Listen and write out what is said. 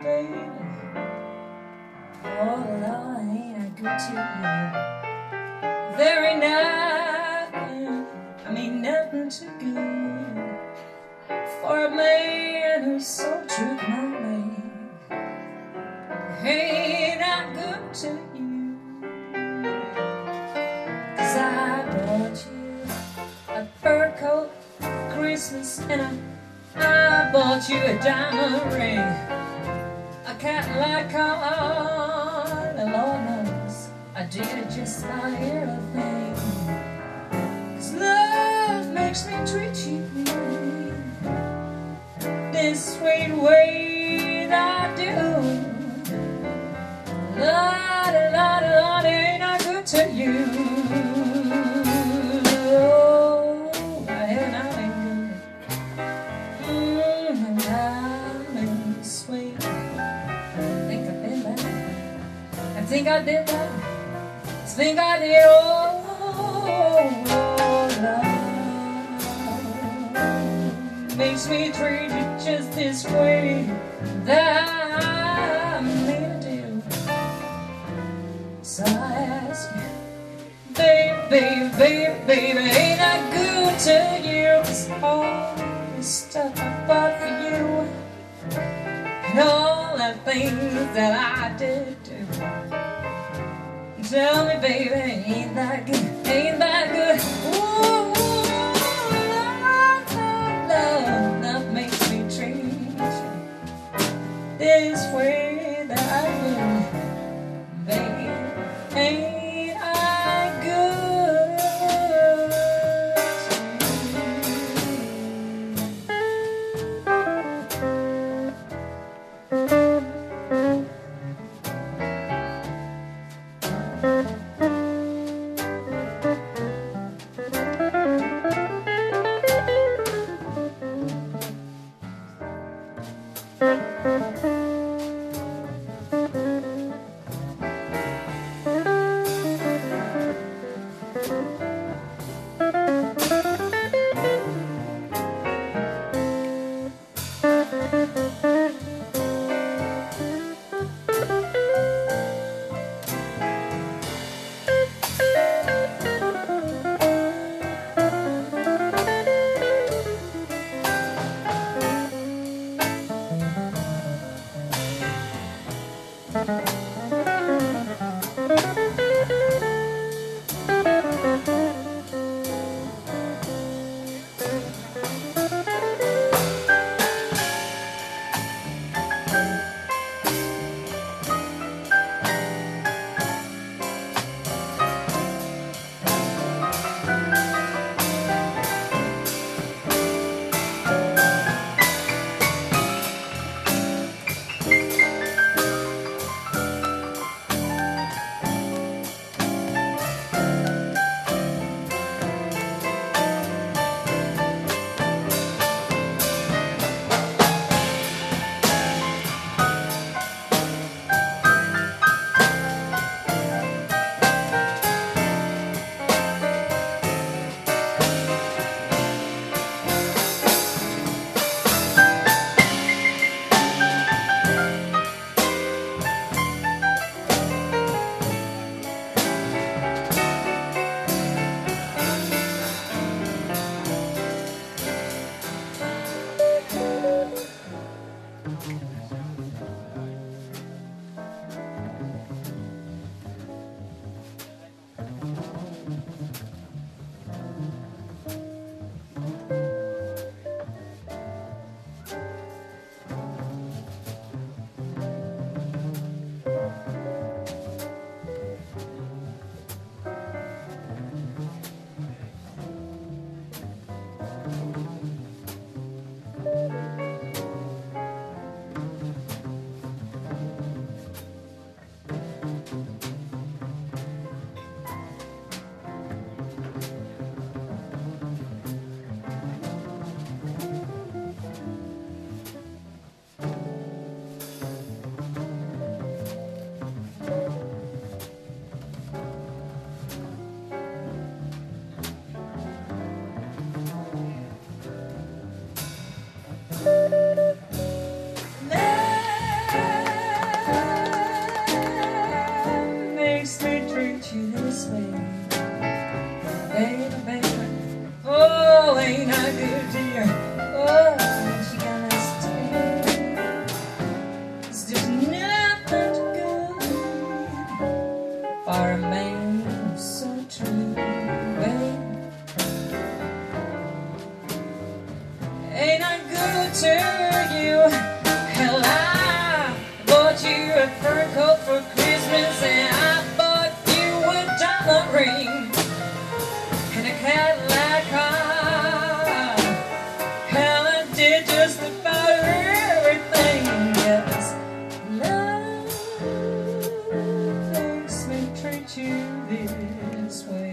baby. Oh, Lord, ain't I good to you? There ain't nothing, I mean nothing too good for a man who's so true to my man. Ain't I good to you? Cause I bought you a fur coat Christmas and I, I bought you a diamond ring, a Cadillac car. The Lord knows I did it just about everything. Cause love makes me treat you this sweet way that I do. Lord, Love makes me treat you just this way that I'm made to. So I ask you, baby, baby, baby, ain't I good to you? 'Cause all the stuff I bought for you and all the things that I did do. Tell me, baby, ain't that good? Ain't that good? Ooh, love, love, love, love makes me treat you this way that I do, baby. Ain't to this way.